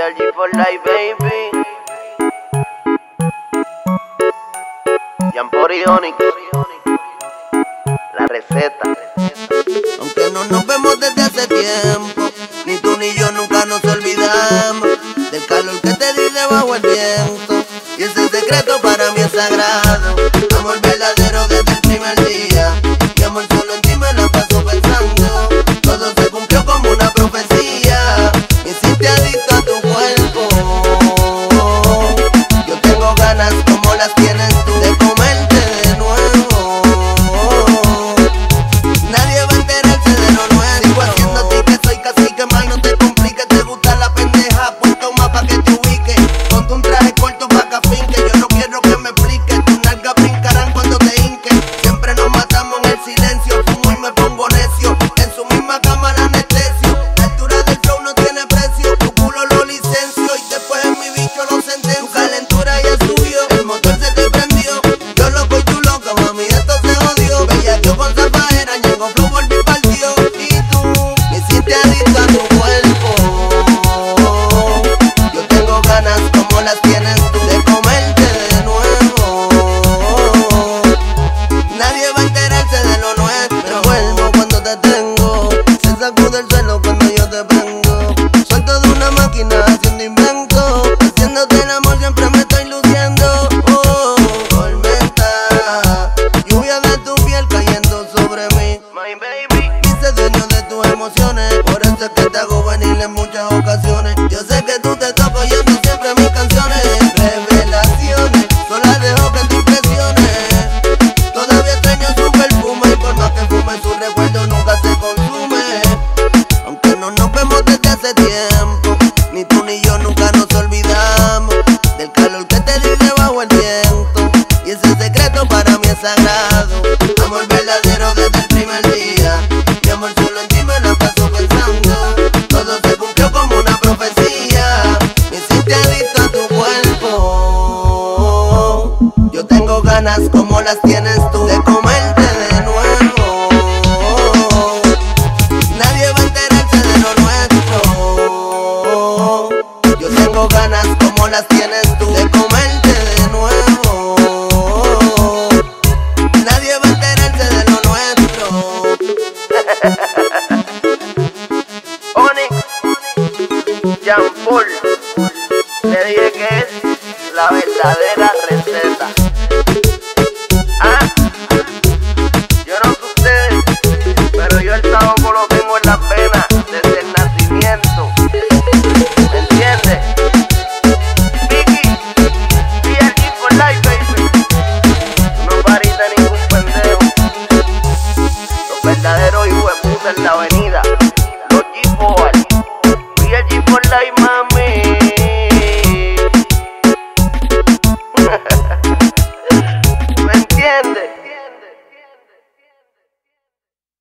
Georgie for life, baby. Onyx. La receta. Aunque no nos vemos desde hace tiempo, ni tú ni yo nunca nos olvidamos del calor que te di debajo el viento. Y ese secreto para mí es sagrado. Amor verdadero desde el primer día. Y máquina haciendo invento, haciéndote Amor verdadero desde el primer día. Mi amor solo en ti me la pensando. Todo se cumplió como una profecía. Me hiciste adicto a tu cuerpo. Yo tengo ganas como las tienes tú. Onyx, Jean Paul, le dije que es la verdadera